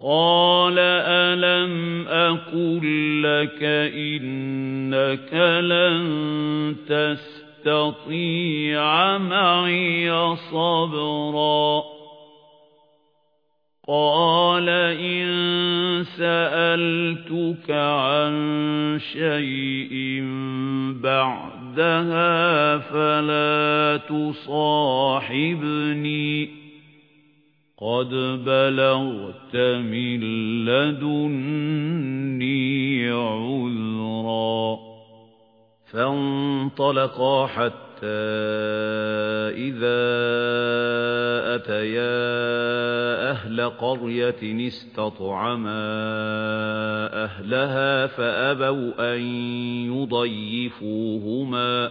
قَالَ أَلَمْ أَقُل لَّكَ إِنَّكَ لَن تَسْتَطِيعَ مَعِيَ صَبْرًا قَالَ إِن سَأَلْتُكَ عَن شَيْءٍ بَعْدَهَا فَلَا تُصَاحِبْنِي قَدْ بَلَغْتَ مِن لَّدُنِّي عُذْرًا. فَانطَلَقَا حَتَّى إِذَا أَتَيَا أَهْلَ قَرْيَةٍ اسْتَطْعَمَا أَهْلَهَا فَأَبَوْا أَن يُضَيِّفُوهُمَا.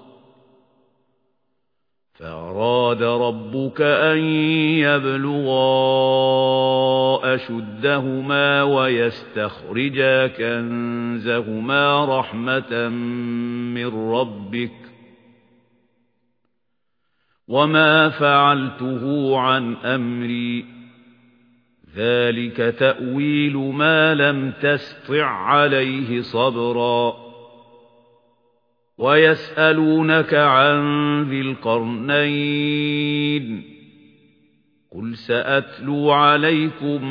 فَأَرَادَ رَبُّكَ أَن يَبْلُغَا أَشُدَّهُمَا وَيَسْتَخْرِجَا كَنزَهُمَا رَحْمَةً مِّن رَّبِّكَ وَمَا فَعَلْتُهُ عَن أَمْرِي ذَلِكَ تَأْوِيلُ مَا لَمْ تَسْطِع عَّلَيْهِ صَبْرًا وَيَسْأَلُونَكَ عَن ذِي الْقَرْنَيْنِ قُلْ سَأَتْلُو عَلَيْكُمْ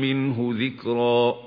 مِنْهُ ذِكْرًا